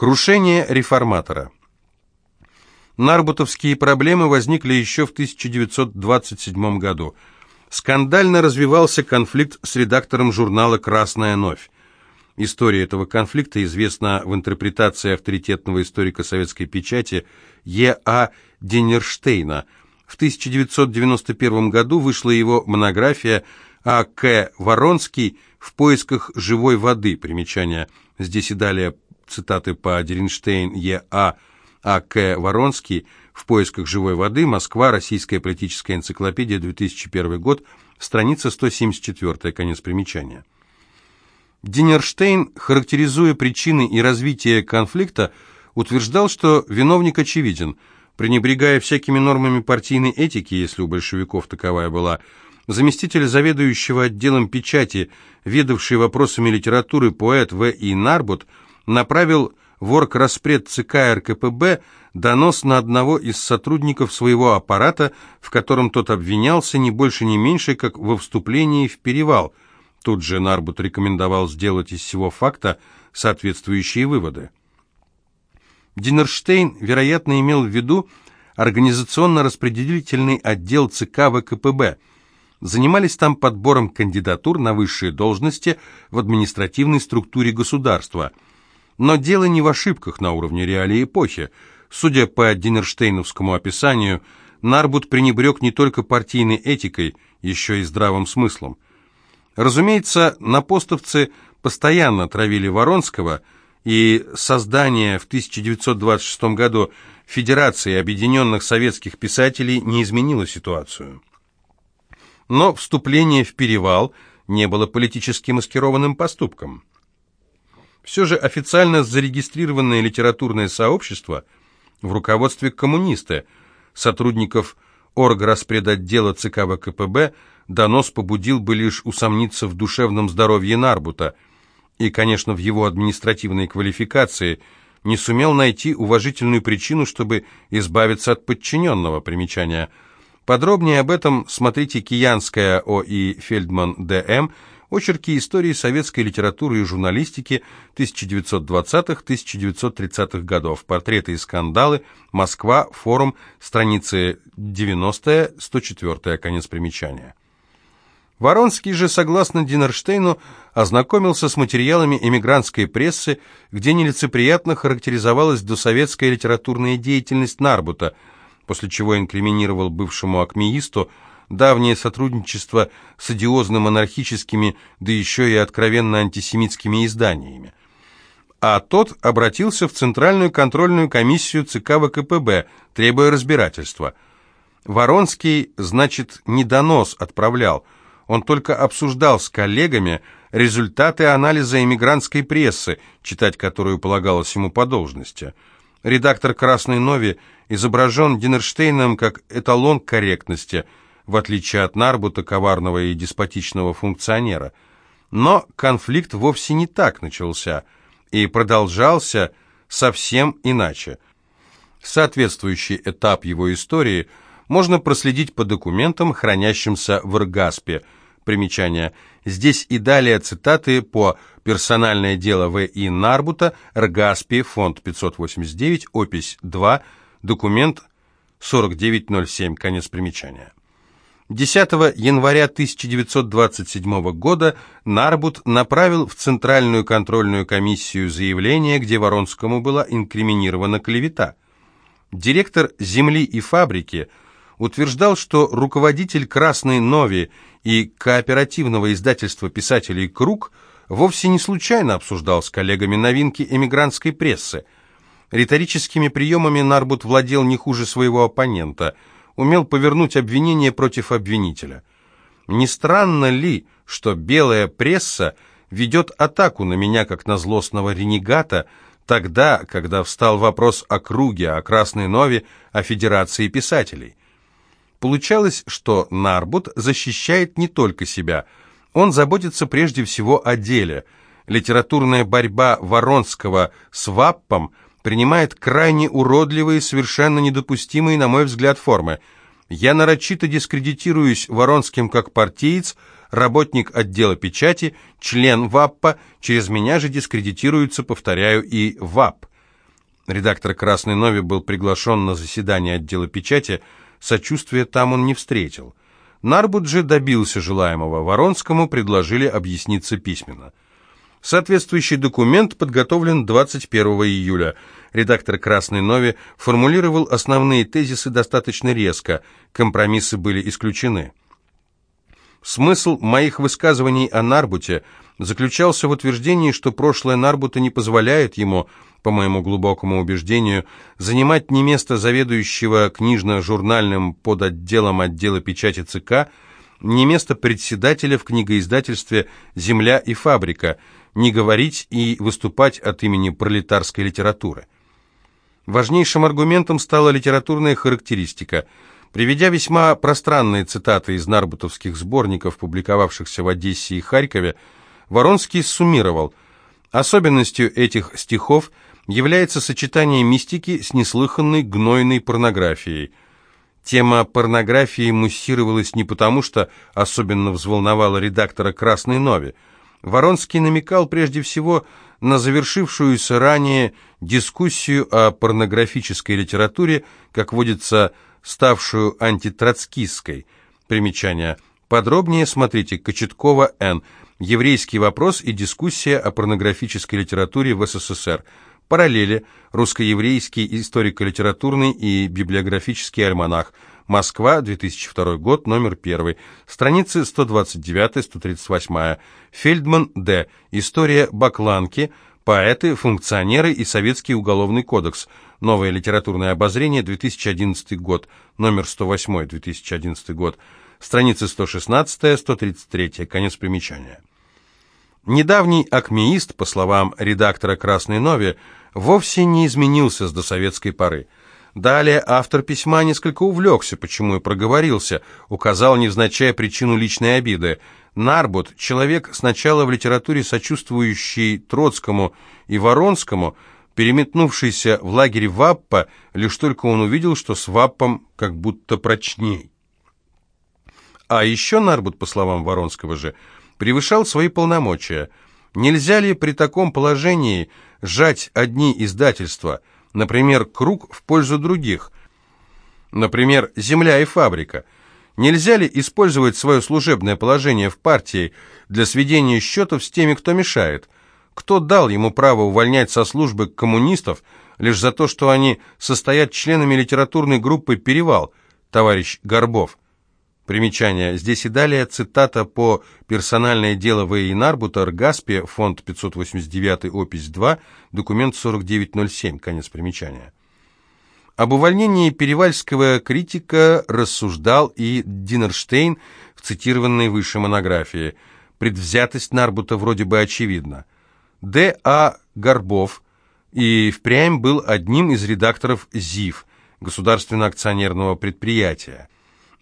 Крушение реформатора. Нарбутовские проблемы возникли еще в 1927 году. Скандально развивался конфликт с редактором журнала «Красная новь». История этого конфликта известна в интерпретации авторитетного историка советской печати Е.А. Денерштейна. В 1991 году вышла его монография А.К. Воронский «В поисках живой воды». Примечание. Здесь и далее цитаты по Деренштейн Е.А. А.К. Воронский «В поисках живой воды. Москва. Российская политическая энциклопедия. 2001 год. Страница 174. Конец примечания». Динерштейн, характеризуя причины и развитие конфликта, утверждал, что виновник очевиден. Пренебрегая всякими нормами партийной этики, если у большевиков таковая была, заместитель заведующего отделом печати, ведавший вопросами литературы поэт В. И. Нарбут, направил в орграспред ЦК РКПБ донос на одного из сотрудников своего аппарата, в котором тот обвинялся не больше не меньше, как во вступлении в перевал. Тут же Нарбут рекомендовал сделать из всего факта соответствующие выводы. Динерштейн, вероятно, имел в виду организационно-распределительный отдел ЦК ВКПБ. Занимались там подбором кандидатур на высшие должности в административной структуре государства – но дело не в ошибках на уровне реалии эпохи. Судя по Динерштейновскому описанию, Нарбут пренебрег не только партийной этикой, еще и здравым смыслом. Разумеется, напостовцы постоянно травили Воронского, и создание в 1926 году Федерации Объединенных Советских Писателей не изменило ситуацию. Но вступление в перевал не было политически маскированным поступком. Все же официально зарегистрированное литературное сообщество в руководстве коммунисты, сотрудников орграспредотдела ЦК ВКПБ, донос побудил бы лишь усомниться в душевном здоровье Нарбута и, конечно, в его административной квалификации, не сумел найти уважительную причину, чтобы избавиться от подчиненного примечания. Подробнее об этом смотрите «Киянская О.И. Фельдман Д.М.» Очерки истории советской литературы и журналистики 1920-1930-х годов. Портреты и скандалы. Москва. Форум. Страницы 90-104. Конец примечания. Воронский же, согласно Динерштейну, ознакомился с материалами эмигрантской прессы, где нелицеприятно характеризовалась досоветская литературная деятельность Нарбута, после чего инкриминировал бывшему акмеисту давнее сотрудничество с одиозно-монархическими, да еще и откровенно антисемитскими изданиями. А тот обратился в Центральную контрольную комиссию ЦК ВКПБ, требуя разбирательства. Воронский, значит, не донос отправлял, он только обсуждал с коллегами результаты анализа эмигрантской прессы, читать которую полагалось ему по должности. Редактор «Красной Нови» изображен Динерштейном как эталон корректности – в отличие от Нарбута, коварного и деспотичного функционера. Но конфликт вовсе не так начался и продолжался совсем иначе. Соответствующий этап его истории можно проследить по документам, хранящимся в Иргаспе. Примечание. Здесь и далее цитаты по «Персональное дело В.И. Нарбута», Ргаспи, фонд 589, опись 2, документ 4907, конец примечания. 10 января 1927 года Нарбут направил в Центральную контрольную комиссию заявление, где Воронскому была инкриминирована клевета. Директор «Земли и фабрики» утверждал, что руководитель «Красной Нови» и кооперативного издательства писателей «Круг» вовсе не случайно обсуждал с коллегами новинки эмигрантской прессы. Риторическими приемами Нарбут владел не хуже своего оппонента – умел повернуть обвинение против обвинителя. Не странно ли, что белая пресса ведет атаку на меня, как на злостного ренегата, тогда, когда встал вопрос о круге, о Красной Нове, о Федерации писателей? Получалось, что Нарбут защищает не только себя, он заботится прежде всего о деле. Литературная борьба Воронского с Ваппом – принимает крайне уродливые, совершенно недопустимые, на мой взгляд, формы. Я нарочито дискредитируюсь Воронским как партиец, работник отдела печати, член ВАППа, через меня же дискредитируется, повторяю, и ВАП. Редактор «Красной Нови» был приглашен на заседание отдела печати, сочувствия там он не встретил. Нарбут же добился желаемого, Воронскому предложили объясниться письменно. Соответствующий документ подготовлен 21 июля. Редактор «Красной Нови» формулировал основные тезисы достаточно резко, компромиссы были исключены. Смысл моих высказываний о Нарбуте заключался в утверждении, что прошлое Нарбута не позволяет ему, по моему глубокому убеждению, занимать не место заведующего книжно-журнальным подотделом отдела печати ЦК, не место председателя в книгоиздательстве «Земля и фабрика», не говорить и выступать от имени пролетарской литературы. Важнейшим аргументом стала литературная характеристика – Приведя весьма пространные цитаты из нарбутовских сборников, публиковавшихся в Одессе и Харькове, Воронский суммировал, особенностью этих стихов является сочетание мистики с неслыханной гнойной порнографией. Тема порнографии муссировалась не потому, что особенно взволновала редактора «Красной Нови». Воронский намекал прежде всего на завершившуюся ранее дискуссию о порнографической литературе, как водится, ставшую антитроцкистской. Примечание. Подробнее смотрите Кочеткова Н. Еврейский вопрос и дискуссия о порнографической литературе в СССР. Параллели. Русско-еврейский историко-литературный и библиографический альманах. Москва, 2002 год, номер 1. Страницы 129-138. Фельдман Д. История Бакланки. Поэты, функционеры и Советский уголовный кодекс. Новое литературное обозрение, 2011 год, номер 108, 2011 год, страницы 116-133, конец примечания. Недавний акмеист, по словам редактора «Красной Нови», вовсе не изменился с досоветской поры. Далее автор письма несколько увлекся, почему и проговорился, указал невзначай причину личной обиды. Нарбут, человек сначала в литературе сочувствующий Троцкому и Воронскому, переметнувшийся в лагерь Ваппа, лишь только он увидел, что с Ваппом как будто прочней. А еще Нарбут, по словам Воронского же, превышал свои полномочия. Нельзя ли при таком положении сжать одни издательства, например, круг в пользу других, например, земля и фабрика? Нельзя ли использовать свое служебное положение в партии для сведения счетов с теми, кто мешает – кто дал ему право увольнять со службы коммунистов лишь за то, что они состоят членами литературной группы «Перевал», товарищ Горбов? Примечание. Здесь и далее цитата по «Персональное дело В.И. Нарбута, Ргаспе, фонд 589, опись 2, документ 4907», конец примечания. Об увольнении перевальского критика рассуждал и Динерштейн в цитированной выше монографии. Предвзятость Нарбута вроде бы очевидна. Д. А. Горбов и впрямь был одним из редакторов ЗИФ, государственного акционерного предприятия.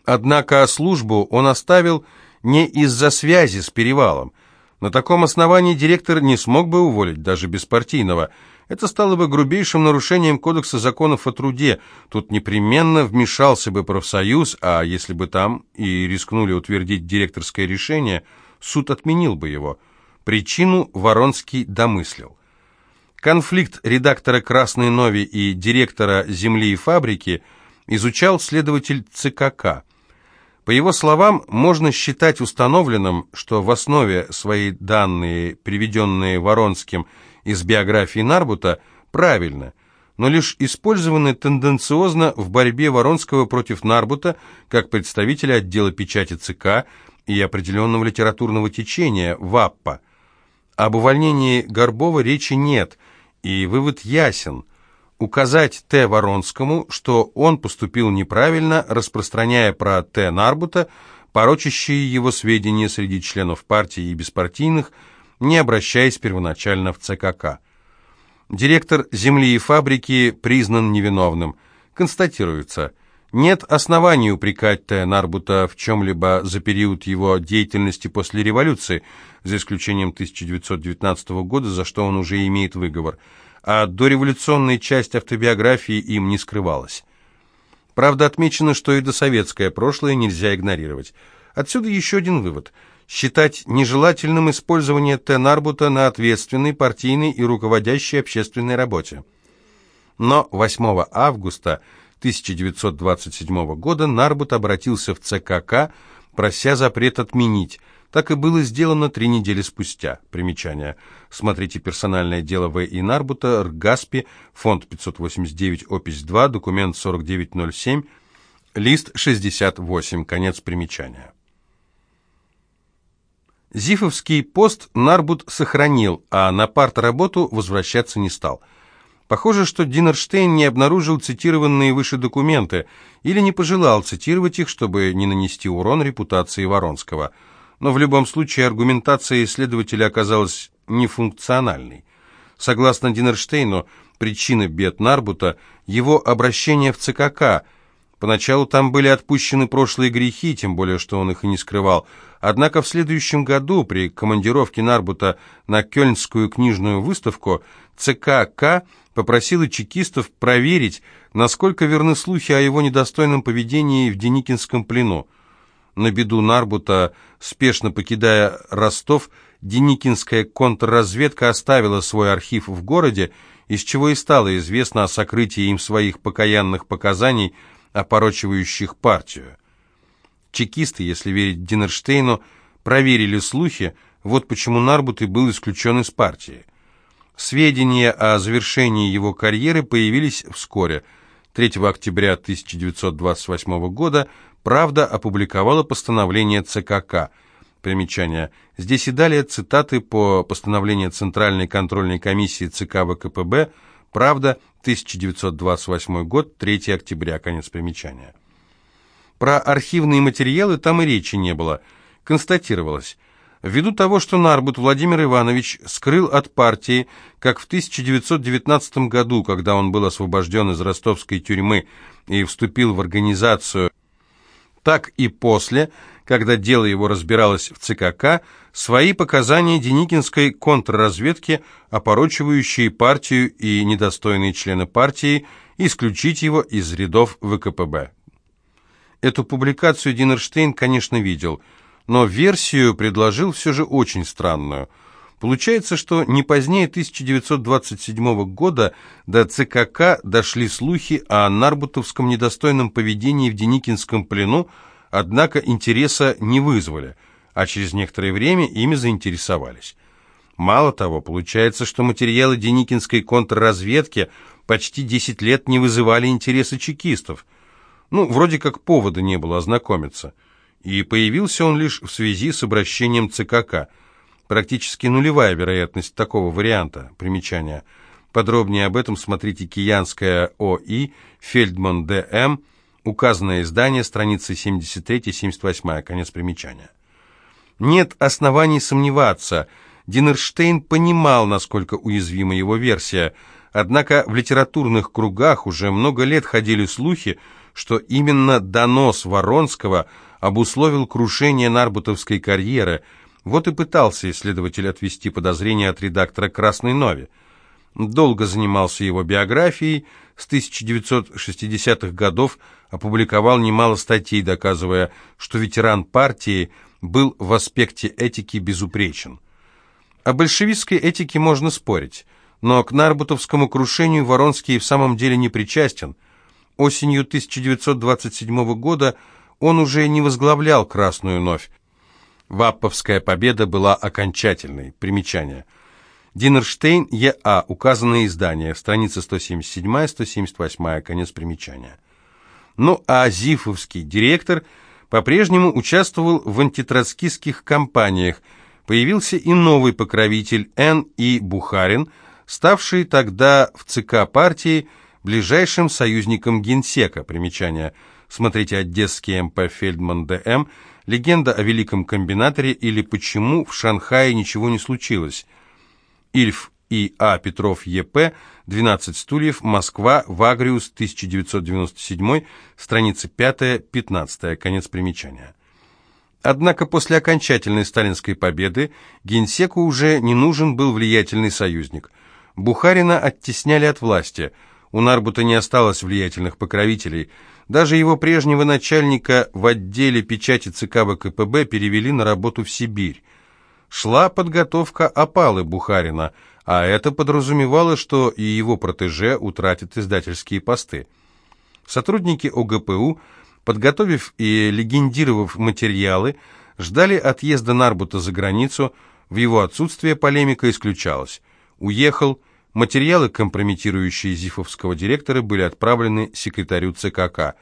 Однако службу он оставил не из-за связи с перевалом. На таком основании директор не смог бы уволить, даже беспартийного. Это стало бы грубейшим нарушением Кодекса законов о труде. Тут непременно вмешался бы профсоюз, а если бы там и рискнули утвердить директорское решение, суд отменил бы его. Причину Воронский домыслил. Конфликт редактора «Красной Нови» и директора «Земли и фабрики» изучал следователь ЦКК. По его словам, можно считать установленным, что в основе своей данные, приведенные Воронским из биографии Нарбута, правильно, но лишь использованы тенденциозно в борьбе Воронского против Нарбута как представителя отдела печати ЦК и определенного литературного течения ВАППа. Об увольнении Горбова речи нет, и вывод ясен. Указать Т. Воронскому, что он поступил неправильно, распространяя про Т. Нарбута, порочащие его сведения среди членов партии и беспартийных, не обращаясь первоначально в ЦКК. Директор земли и фабрики признан невиновным. Констатируется – нет оснований упрекать Т. Нарбута в чем-либо за период его деятельности после революции, за исключением 1919 года, за что он уже имеет выговор, а дореволюционная часть автобиографии им не скрывалась. Правда, отмечено, что и досоветское прошлое нельзя игнорировать. Отсюда еще один вывод. Считать нежелательным использование Т. Нарбута на ответственной, партийной и руководящей общественной работе. Но 8 августа 1927 года Нарбут обратился в ЦКК, прося запрет отменить. Так и было сделано три недели спустя. Примечание. Смотрите «Персональное дело В. И. Нарбута», РГАСПИ, фонд 589, опись 2, документ 4907, лист 68, конец примечания. Зифовский пост Нарбут сохранил, а на партработу возвращаться не стал. Похоже, что Динерштейн не обнаружил цитированные выше документы или не пожелал цитировать их, чтобы не нанести урон репутации Воронского. Но в любом случае аргументация исследователя оказалась нефункциональной. Согласно Динерштейну, причина бед Нарбута – его обращение в ЦКК – Поначалу там были отпущены прошлые грехи, тем более, что он их и не скрывал. Однако в следующем году при командировке Нарбута на Кёльнскую книжную выставку ЦКК попросила чекистов проверить, насколько верны слухи о его недостойном поведении в Деникинском плену. На беду Нарбута, спешно покидая Ростов, Деникинская контрразведка оставила свой архив в городе, из чего и стало известно о сокрытии им своих покаянных показаний – опорочивающих партию. Чекисты, если верить Динерштейну, проверили слухи, вот почему Нарбут и был исключен из партии. Сведения о завершении его карьеры появились вскоре. 3 октября 1928 года «Правда» опубликовала постановление ЦКК. Примечание. Здесь и далее цитаты по постановлению Центральной контрольной комиссии ЦК ВКПБ «Правда», 1928 год, 3 октября, конец примечания. Про архивные материалы там и речи не было. Констатировалось. Ввиду того, что Нарбут Владимир Иванович скрыл от партии, как в 1919 году, когда он был освобожден из ростовской тюрьмы и вступил в организацию, так и после, когда дело его разбиралось в ЦКК, свои показания Деникинской контрразведки, опорочивающие партию и недостойные члены партии, исключить его из рядов ВКПБ. Эту публикацию Динерштейн, конечно, видел, но версию предложил все же очень странную. Получается, что не позднее 1927 года до ЦКК дошли слухи о нарбутовском недостойном поведении в Деникинском плену, однако интереса не вызвали, а через некоторое время ими заинтересовались. Мало того, получается, что материалы Деникинской контрразведки почти 10 лет не вызывали интереса чекистов. Ну, вроде как повода не было ознакомиться. И появился он лишь в связи с обращением ЦКК. Практически нулевая вероятность такого варианта. Примечание. Подробнее об этом смотрите «Киянская ОИ», «Фельдман ДМ», Указанное издание, страницы 73-78, конец примечания. Нет оснований сомневаться. Динерштейн понимал, насколько уязвима его версия, однако в литературных кругах уже много лет ходили слухи, что именно донос Воронского обусловил крушение нарбутовской карьеры, вот и пытался исследователь отвести подозрения от редактора «Красной Нови». Долго занимался его биографией, с 1960-х годов опубликовал немало статей, доказывая, что ветеран партии был в аспекте этики безупречен. О большевистской этике можно спорить, но к Нарбутовскому крушению Воронский в самом деле не причастен. Осенью 1927 года он уже не возглавлял «Красную новь». Вапповская победа была окончательной. Примечание – Динерштейн, Е.А., указанное издание, страница 177-178, конец примечания. Ну а Зифовский директор по-прежнему участвовал в антитроцкистских кампаниях. Появился и новый покровитель Н. И. Бухарин, ставший тогда в ЦК партии ближайшим союзником генсека. Примечание. Смотрите «Одесский МП Фельдман Д.М.», «Легенда о великом комбинаторе» или «Почему в Шанхае ничего не случилось». Ильф И. А. Петров Е.П. 12 стульев. Москва. Вагриус. 1997. Страницы 5-15. Конец примечания. Однако после окончательной сталинской победы генсеку уже не нужен был влиятельный союзник. Бухарина оттесняли от власти. У Нарбута не осталось влиятельных покровителей. Даже его прежнего начальника в отделе печати ЦК ВКПБ перевели на работу в Сибирь шла подготовка опалы Бухарина, а это подразумевало, что и его протеже утратят издательские посты. Сотрудники ОГПУ, подготовив и легендировав материалы, ждали отъезда Нарбута за границу, в его отсутствие полемика исключалась. Уехал, материалы, компрометирующие зифовского директора, были отправлены секретарю ЦКК.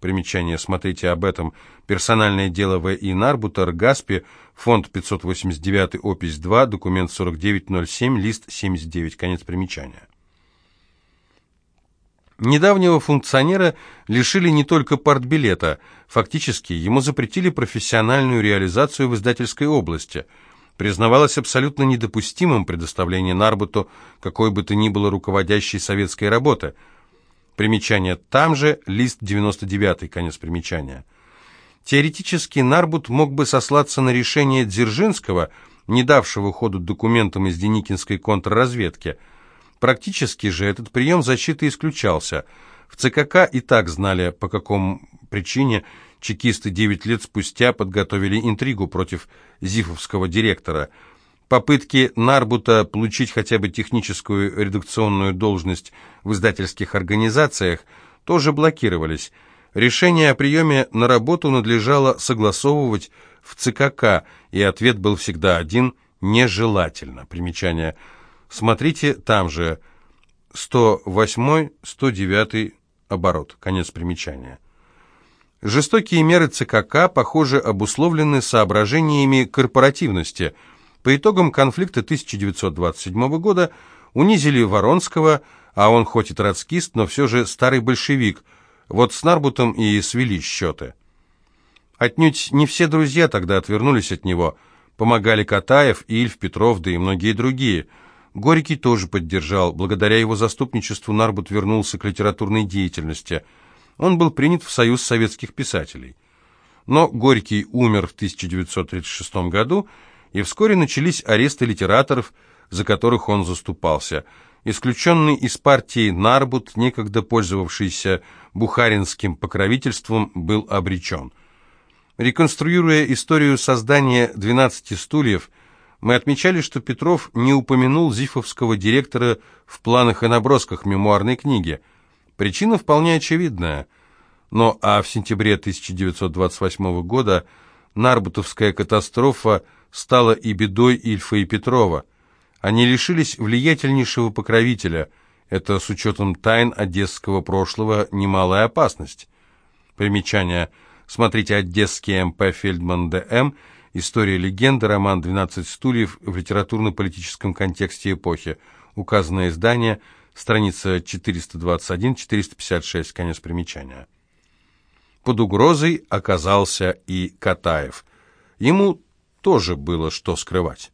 Примечание, смотрите об этом. Персональное дело В.И. Нарбута, РГАСПи, фонд 589, опись 2, документ 4907, лист 79, конец примечания. Недавнего функционера лишили не только партбилета, фактически ему запретили профессиональную реализацию в издательской области. Признавалось абсолютно недопустимым предоставление Нарбуту какой бы то ни было руководящей советской работы. Примечание там же, лист 99, конец примечания. Теоретически Нарбут мог бы сослаться на решение Дзержинского, не давшего ходу документам из Деникинской контрразведки – Практически же этот прием защиты исключался. В ЦКК и так знали, по какому причине чекисты 9 лет спустя подготовили интригу против зифовского директора. Попытки Нарбута получить хотя бы техническую редакционную должность в издательских организациях тоже блокировались. Решение о приеме на работу надлежало согласовывать в ЦКК, и ответ был всегда один – нежелательно. Примечание – Смотрите там же 108-109 оборот. Конец примечания. Жестокие меры ЦКК, похоже, обусловлены соображениями корпоративности. По итогам конфликта 1927 года унизили Воронского, а он хоть и троцкист, но все же старый большевик. Вот с Нарбутом и свели счеты. Отнюдь не все друзья тогда отвернулись от него. Помогали Катаев, Ильф, Петров, да и многие другие – Горький тоже поддержал. Благодаря его заступничеству Нарбут вернулся к литературной деятельности. Он был принят в Союз советских писателей. Но Горький умер в 1936 году, и вскоре начались аресты литераторов, за которых он заступался. Исключенный из партии Нарбут, некогда пользовавшийся бухаринским покровительством, был обречен. Реконструируя историю создания «12 стульев», мы отмечали, что Петров не упомянул зифовского директора в планах и набросках мемуарной книги. Причина вполне очевидная. Но а в сентябре 1928 года Нарбутовская катастрофа стала и бедой Ильфа и Петрова. Они лишились влиятельнейшего покровителя. Это с учетом тайн одесского прошлого немалая опасность. Примечание. Смотрите «Одесский МП Фельдман ДМ» История легенды, роман «12 стульев» в литературно-политическом контексте эпохи. Указанное издание, страница 421-456, конец примечания. Под угрозой оказался и Катаев. Ему тоже было что скрывать.